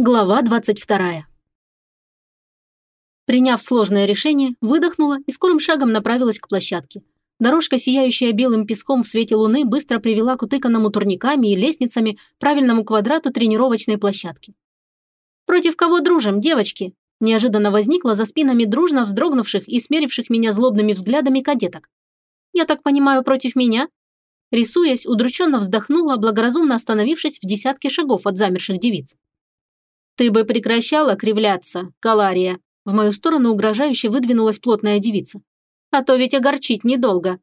Глава 22. Приняв сложное решение, выдохнула и скорым шагом направилась к площадке. Дорожка, сияющая белым песком в свете луны, быстро привела к утыканному турниками и лестницами правильному квадрату тренировочной площадки. «Против кого дружим, девочки?» Неожиданно возникла за спинами дружно вздрогнувших и смеривших меня злобными взглядами кадеток. «Я так понимаю, против меня?» Рисуясь, удрученно вздохнула, благоразумно остановившись в десятке шагов от замерших девиц. «Ты бы прекращала кривляться, Калария!» В мою сторону угрожающе выдвинулась плотная девица. «А то ведь огорчить недолго».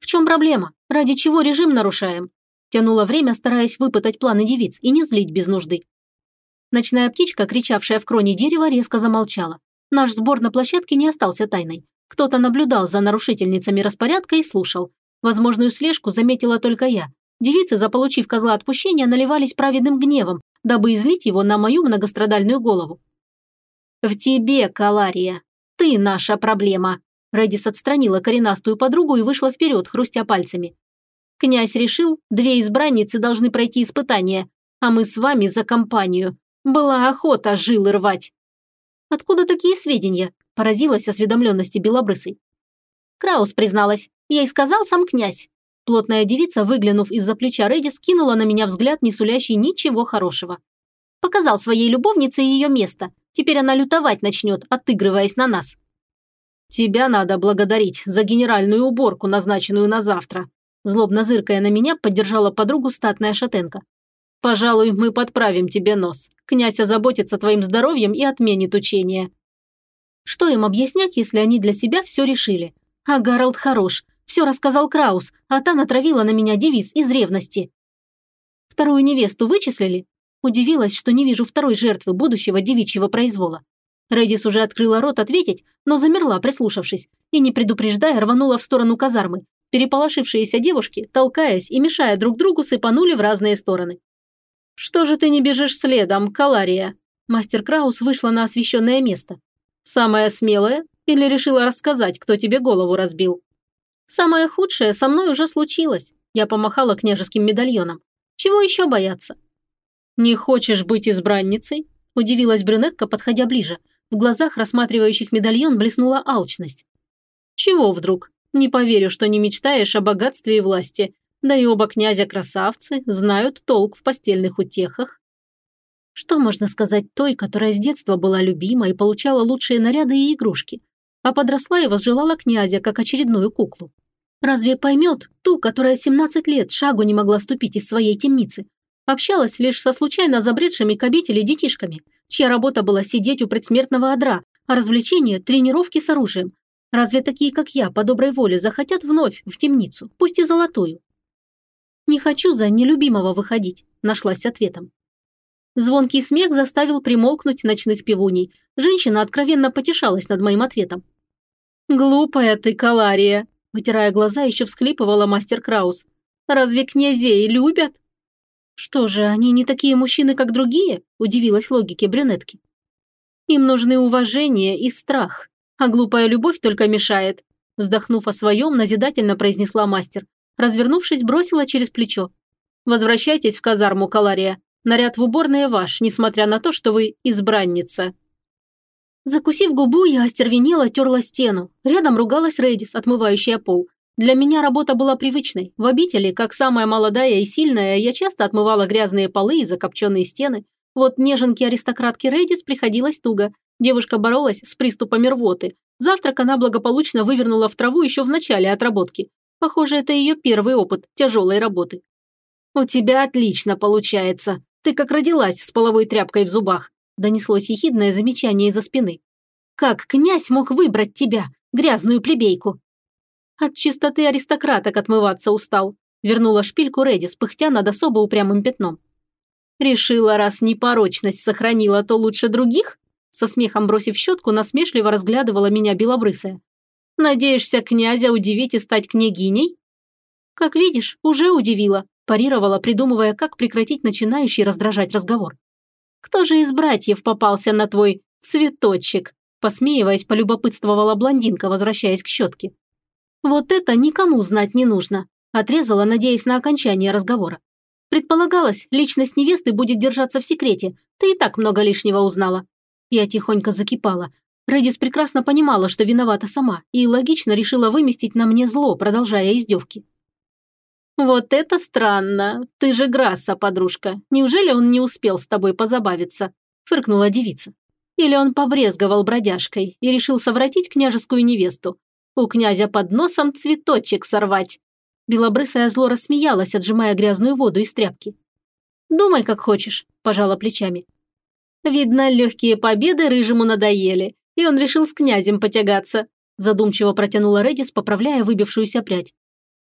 «В чем проблема? Ради чего режим нарушаем?» Тянула время, стараясь выпытать планы девиц и не злить без нужды. Ночная птичка, кричавшая в кроне дерева, резко замолчала. Наш сбор на площадке не остался тайной. Кто-то наблюдал за нарушительницами распорядка и слушал. Возможную слежку заметила только я. Девицы, заполучив козла отпущения, наливались праведным гневом, дабы излить его на мою многострадальную голову. «В тебе, Калария. Ты наша проблема!» Редис отстранила коренастую подругу и вышла вперед, хрустя пальцами. «Князь решил, две избранницы должны пройти испытание, а мы с вами за компанию. Была охота жилы рвать». «Откуда такие сведения?» – поразилась осведомленности Белобрысой. Краус призналась. Ей сказал сам князь. Плотная девица, выглянув из-за плеча Рэдди, скинула на меня взгляд, не сулящий ничего хорошего. Показал своей любовнице ее место. Теперь она лютовать начнет, отыгрываясь на нас. «Тебя надо благодарить за генеральную уборку, назначенную на завтра», злобно зыркая на меня, поддержала подругу статная шатенка. «Пожалуй, мы подправим тебе нос. Князь озаботится твоим здоровьем и отменит учение». Что им объяснять, если они для себя все решили? А Гарольд хорош, все рассказал Краус, а та натравила на меня девиц из ревности. Вторую невесту вычислили? Удивилась, что не вижу второй жертвы будущего девичьего произвола. Редис уже открыла рот ответить, но замерла, прислушавшись, и, не предупреждая, рванула в сторону казармы. Переполошившиеся девушки, толкаясь и мешая друг другу, сыпанули в разные стороны. «Что же ты не бежишь следом, Калария?» Мастер Краус вышла на освещенное место. «Самая смелая? Или решила рассказать, кто тебе голову разбил?» Самое худшее со мной уже случилось. Я помахала княжеским медальоном. Чего еще бояться? Не хочешь быть избранницей? Удивилась брюнетка, подходя ближе. В глазах рассматривающих медальон блеснула алчность. Чего вдруг? Не поверю, что не мечтаешь о богатстве и власти. Да и оба князя-красавцы знают толк в постельных утехах. Что можно сказать той, которая с детства была любима и получала лучшие наряды и игрушки, а подросла и возжелала князя, как очередную куклу? Разве поймет ту, которая 17 лет шагу не могла ступить из своей темницы? Общалась лишь со случайно забредшими к обители детишками, чья работа была сидеть у предсмертного одра, а развлечения – тренировки с оружием. Разве такие, как я, по доброй воле захотят вновь в темницу, пусть и золотую? «Не хочу за нелюбимого выходить», – нашлась ответом. Звонкий смех заставил примолкнуть ночных пивуней. Женщина откровенно потешалась над моим ответом. «Глупая ты, Калария!» Вытирая глаза, еще всхлипывала мастер Краус. «Разве князей любят?» «Что же, они не такие мужчины, как другие?» – удивилась логике брюнетки. «Им нужны уважение и страх, а глупая любовь только мешает», вздохнув о своем, назидательно произнесла мастер. Развернувшись, бросила через плечо. «Возвращайтесь в казарму, Калария. Наряд в уборные ваш, несмотря на то, что вы избранница». Закусив губу, я остервенела, терла стену. Рядом ругалась Рэдис, отмывающая пол. Для меня работа была привычной. В обители, как самая молодая и сильная, я часто отмывала грязные полы и закопченные стены. Вот неженке-аристократке Рэдис приходилось туго. Девушка боролась с приступами рвоты. Завтрак она благополучно вывернула в траву еще в начале отработки. Похоже, это ее первый опыт тяжелой работы. «У тебя отлично получается. Ты как родилась с половой тряпкой в зубах донеслось ехидное замечание из-за спины. «Как князь мог выбрать тебя, грязную плебейку?» От чистоты аристократок отмываться устал. Вернула шпильку Редис, пыхтя над особо упрямым пятном. «Решила, раз непорочность сохранила, то лучше других?» Со смехом бросив щетку, насмешливо разглядывала меня белобрысая. «Надеешься князя удивить и стать княгиней?» «Как видишь, уже удивила», парировала, придумывая, как прекратить начинающий раздражать разговор. Кто же из братьев попался на твой цветочек?» Посмеиваясь, полюбопытствовала блондинка, возвращаясь к щетке. «Вот это никому знать не нужно», отрезала, надеясь на окончание разговора. Предполагалось, личность невесты будет держаться в секрете, Ты и так много лишнего узнала». Я тихонько закипала. Редис прекрасно понимала, что виновата сама, и логично решила выместить на мне зло, продолжая издевки. «Вот это странно. Ты же Грасса, подружка. Неужели он не успел с тобой позабавиться?» – фыркнула девица. «Или он побрезговал бродяжкой и решил совратить княжескую невесту? У князя под носом цветочек сорвать!» Белобрысая зло рассмеялась, отжимая грязную воду из тряпки. «Думай, как хочешь», – пожала плечами. «Видно, легкие победы рыжему надоели, и он решил с князем потягаться», задумчиво протянула Редис, поправляя выбившуюся прядь.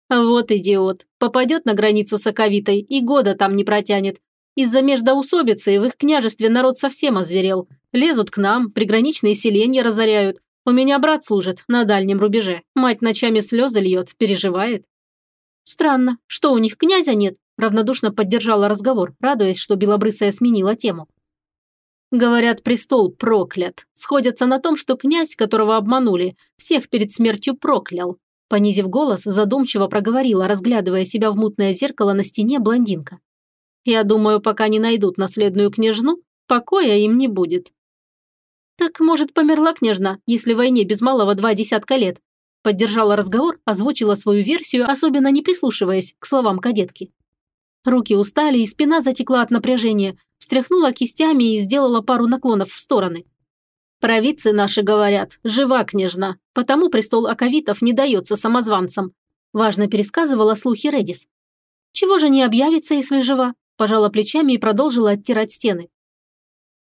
«Вот идиот. Попадет на границу с Аковитой и года там не протянет. Из-за междоусобицы в их княжестве народ совсем озверел. Лезут к нам, приграничные селения разоряют. У меня брат служит на дальнем рубеже. Мать ночами слезы льет, переживает». «Странно. Что, у них князя нет?» равнодушно поддержала разговор, радуясь, что Белобрысая сменила тему. Говорят, престол проклят. Сходятся на том, что князь, которого обманули, всех перед смертью проклял. Понизив голос, задумчиво проговорила, разглядывая себя в мутное зеркало на стене блондинка. «Я думаю, пока не найдут наследную княжну, покоя им не будет». «Так, может, померла княжна, если войне без малого два десятка лет?» Поддержала разговор, озвучила свою версию, особенно не прислушиваясь к словам кадетки. Руки устали и спина затекла от напряжения, встряхнула кистями и сделала пару наклонов в стороны. «Провидцы наши говорят, жива княжна, потому престол Аковитов не дается самозванцам», важно пересказывала слухи Редис. «Чего же не объявится, если жива?» пожала плечами и продолжила оттирать стены.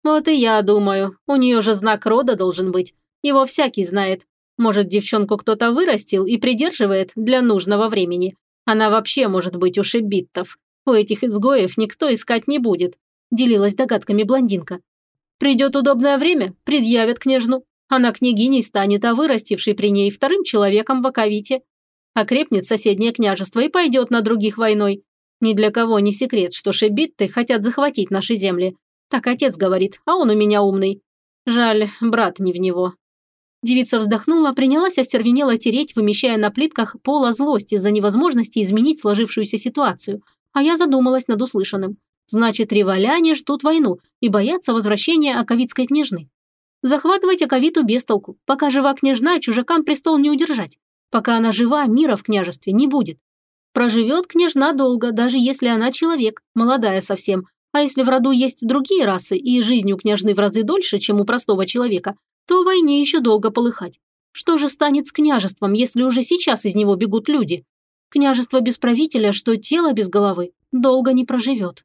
«Вот и я думаю, у нее же знак рода должен быть. Его всякий знает. Может, девчонку кто-то вырастил и придерживает для нужного времени. Она вообще может быть у шибиттов. У этих изгоев никто искать не будет делилась догадками блондинка. Придет удобное время, предъявят княжну. Она княгиней станет, а вырастивший при ней вторым человеком в Аковите. Окрепнет соседнее княжество и пойдет на других войной. Ни для кого не секрет, что шебитты хотят захватить наши земли. Так отец говорит, а он у меня умный. Жаль, брат не в него. Девица вздохнула, принялась остервенело тереть, вымещая на плитках пола злость из-за невозможности изменить сложившуюся ситуацию. А я задумалась над услышанным. Значит, револяне ждут войну и боятся возвращения Аковитской княжны. Захватывать Аковиту без толку. Пока жива княжна, чужакам престол не удержать. Пока она жива, мира в княжестве не будет. Проживет княжна долго, даже если она человек, молодая совсем. А если в роду есть другие расы и жизнь у княжны в разы дольше, чем у простого человека, то войне еще долго полыхать. Что же станет с княжеством, если уже сейчас из него бегут люди? Княжество без правителя, что тело без головы, долго не проживет.